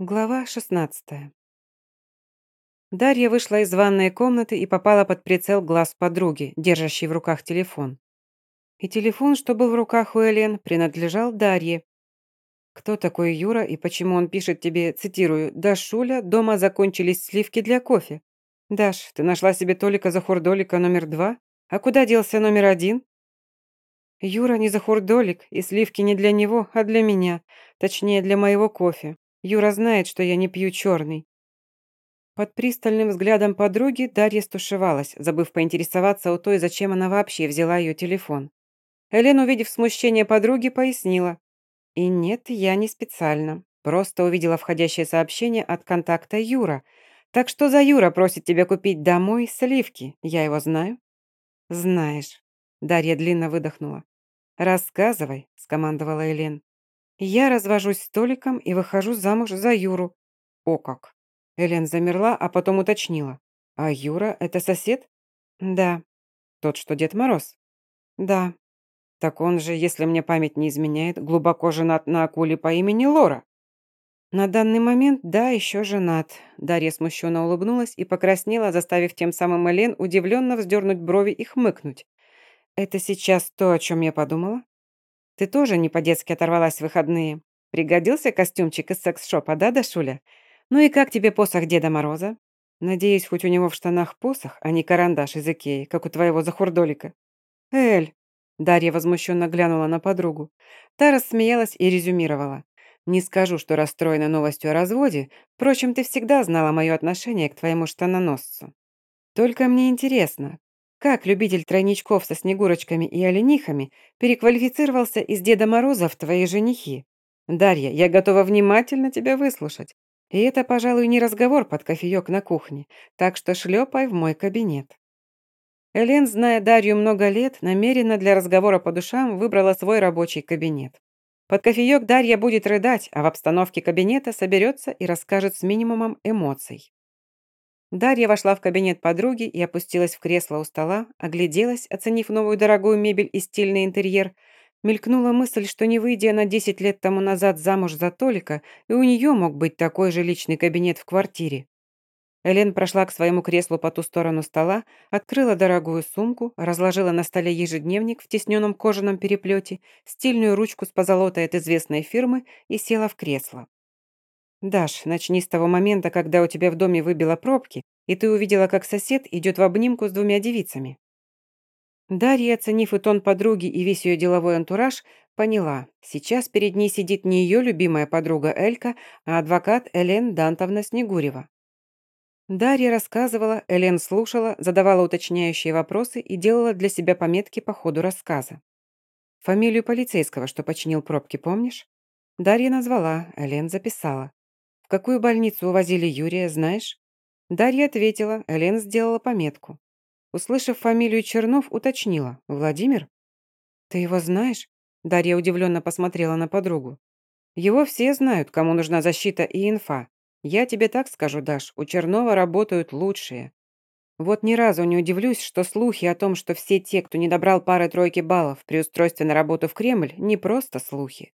Глава 16 Дарья вышла из ванной комнаты и попала под прицел глаз подруги, держащей в руках телефон. И телефон, что был в руках у Элен, принадлежал Дарье. «Кто такой Юра и почему он пишет тебе, цитирую, «Дашуля, дома закончились сливки для кофе». Даш, ты нашла себе Толика за хурдолика номер два? А куда делся номер один?» «Юра не за хурдолик, и сливки не для него, а для меня, точнее, для моего кофе. Юра знает, что я не пью черный. Под пристальным взглядом подруги Дарья стушевалась, забыв поинтересоваться у той, зачем она вообще взяла ее телефон. Элен, увидев смущение подруги, пояснила. «И нет, я не специально. Просто увидела входящее сообщение от контакта Юра. Так что за Юра просит тебя купить домой сливки? Я его знаю?» «Знаешь». Дарья длинно выдохнула. «Рассказывай», — скомандовала Элен. Я развожусь с Толиком и выхожу замуж за Юру. О как. Элен замерла, а потом уточнила. А Юра – это сосед? Да. Тот, что Дед Мороз? Да. Так он же, если мне память не изменяет, глубоко женат на акуле по имени Лора. На данный момент, да, еще женат. Дарья смущенно улыбнулась и покраснела, заставив тем самым Элен удивленно вздернуть брови и хмыкнуть. Это сейчас то, о чем я подумала? Ты тоже не по-детски оторвалась в выходные. Пригодился костюмчик из секс-шопа, да, Дашуля? Ну и как тебе посох Деда Мороза? Надеюсь, хоть у него в штанах посох, а не карандаш из Икеи, как у твоего захурдолика. Эль, Дарья возмущенно глянула на подругу. Та рассмеялась и резюмировала. «Не скажу, что расстроена новостью о разводе, впрочем, ты всегда знала мое отношение к твоему штаноносцу. Только мне интересно, как любитель тройничков со снегурочками и оленихами переквалифицировался из Деда Мороза в твои женихи? Дарья, я готова внимательно тебя выслушать. И это, пожалуй, не разговор под кофеек на кухне, так что шлепай в мой кабинет. Элен, зная Дарью много лет, намеренно для разговора по душам выбрала свой рабочий кабинет. Под кофеек Дарья будет рыдать, а в обстановке кабинета соберется и расскажет с минимумом эмоций. Дарья вошла в кабинет подруги и опустилась в кресло у стола, огляделась, оценив новую дорогую мебель и стильный интерьер. Мелькнула мысль, что не выйдя на 10 лет тому назад замуж за Толика, и у нее мог быть такой же личный кабинет в квартире. Элен прошла к своему креслу по ту сторону стола, открыла дорогую сумку, разложила на столе ежедневник в тесненном кожаном переплете, стильную ручку с позолотой от известной фирмы и села в кресло. «Даш, начни с того момента, когда у тебя в доме выбило пробки, и ты увидела, как сосед идет в обнимку с двумя девицами». Дарья, оценив и тон подруги, и весь ее деловой антураж, поняла, сейчас перед ней сидит не ее любимая подруга Элька, а адвокат Элен Дантовна Снегурева. Дарья рассказывала, Элен слушала, задавала уточняющие вопросы и делала для себя пометки по ходу рассказа. Фамилию полицейского, что починил пробки, помнишь? Дарья назвала, Элен записала. В какую больницу увозили Юрия, знаешь?» Дарья ответила, Элен сделала пометку. Услышав фамилию Чернов, уточнила. «Владимир?» «Ты его знаешь?» Дарья удивленно посмотрела на подругу. «Его все знают, кому нужна защита и инфа. Я тебе так скажу, Даш, у Чернова работают лучшие. Вот ни разу не удивлюсь, что слухи о том, что все те, кто не добрал пары-тройки баллов при устройстве на работу в Кремль, не просто слухи.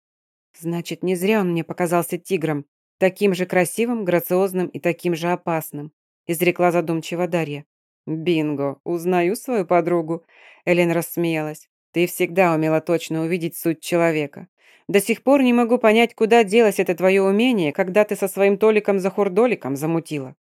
Значит, не зря он мне показался тигром, Таким же красивым, грациозным и таким же опасным», изрекла задумчиво Дарья. «Бинго! Узнаю свою подругу!» Элен рассмеялась. «Ты всегда умела точно увидеть суть человека. До сих пор не могу понять, куда делось это твое умение, когда ты со своим Толиком за хурдоликом замутила».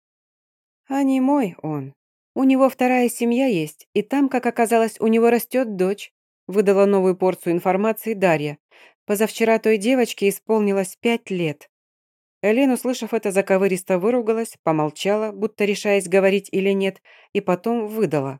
«А не мой он. У него вторая семья есть, и там, как оказалось, у него растет дочь», выдала новую порцию информации Дарья. Позавчера той девочке исполнилось пять лет. Элен, услышав это, заковыристо выругалась, помолчала, будто решаясь говорить или нет, и потом выдала.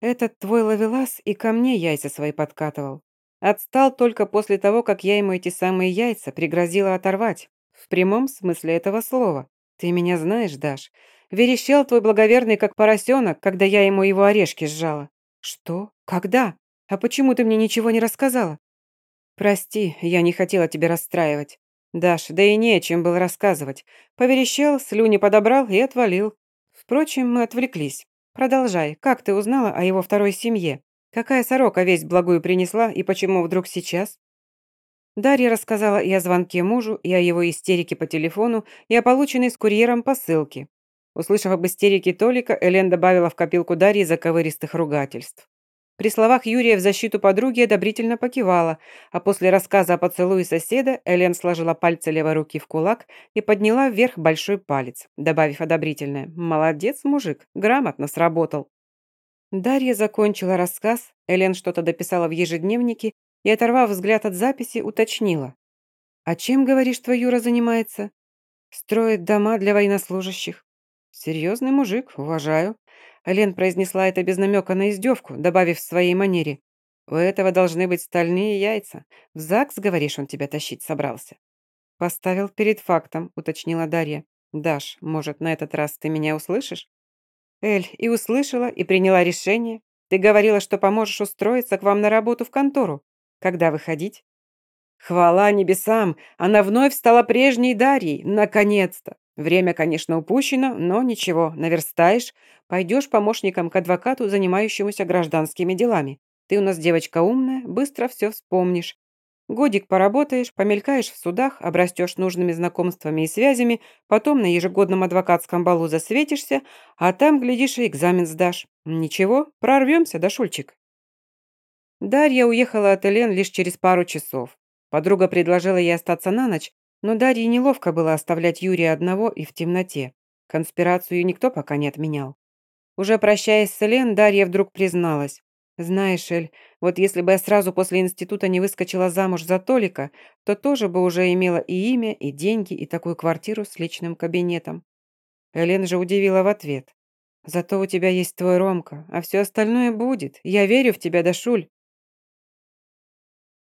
«Этот твой ловелас и ко мне яйца свои подкатывал. Отстал только после того, как я ему эти самые яйца пригрозила оторвать. В прямом смысле этого слова. Ты меня знаешь, Даш. Верещал твой благоверный, как поросенок, когда я ему его орешки сжала. Что? Когда? А почему ты мне ничего не рассказала? Прости, я не хотела тебя расстраивать. Даш, да и не о чем было рассказывать. Поверещал, слюни подобрал и отвалил. Впрочем, мы отвлеклись. Продолжай. Как ты узнала о его второй семье? Какая сорока весть благую принесла и почему вдруг сейчас? Дарья рассказала и о звонке мужу, и о его истерике по телефону, и о полученной с курьером посылке. Услышав об истерике Толика, Элен добавила в копилку Дарьи заковыристых ругательств. При словах Юрия в защиту подруги одобрительно покивала, а после рассказа о поцелуе соседа Элен сложила пальцы левой руки в кулак и подняла вверх большой палец, добавив одобрительное «Молодец, мужик, грамотно сработал». Дарья закончила рассказ, Элен что-то дописала в ежедневнике и, оторвав взгляд от записи, уточнила. «А чем, говоришь, твой Юра занимается?» «Строит дома для военнослужащих». «Серьезный мужик, уважаю». Элен произнесла это без намека на издевку, добавив в своей манере. «У этого должны быть стальные яйца. В ЗАГС, говоришь, он тебя тащить собрался?» «Поставил перед фактом», — уточнила Дарья. «Даш, может, на этот раз ты меня услышишь?» «Эль, и услышала, и приняла решение. Ты говорила, что поможешь устроиться к вам на работу в контору. Когда выходить?» «Хвала небесам! Она вновь стала прежней Дарьей! Наконец-то! Время, конечно, упущено, но ничего, наверстаешь. Пойдешь помощником к адвокату, занимающемуся гражданскими делами. Ты у нас девочка умная, быстро все вспомнишь. Годик поработаешь, помелькаешь в судах, обрастешь нужными знакомствами и связями, потом на ежегодном адвокатском балу засветишься, а там, глядишь, и экзамен сдашь. Ничего, прорвемся, да, Шульчик?» Дарья уехала от Элен лишь через пару часов. Подруга предложила ей остаться на ночь, но Дарье неловко было оставлять Юрия одного и в темноте. Конспирацию никто пока не отменял. Уже прощаясь с Элен, Дарья вдруг призналась. «Знаешь, Эль, вот если бы я сразу после института не выскочила замуж за Толика, то тоже бы уже имела и имя, и деньги, и такую квартиру с личным кабинетом». Элен же удивила в ответ. «Зато у тебя есть твой Ромка, а все остальное будет. Я верю в тебя, Дашуль.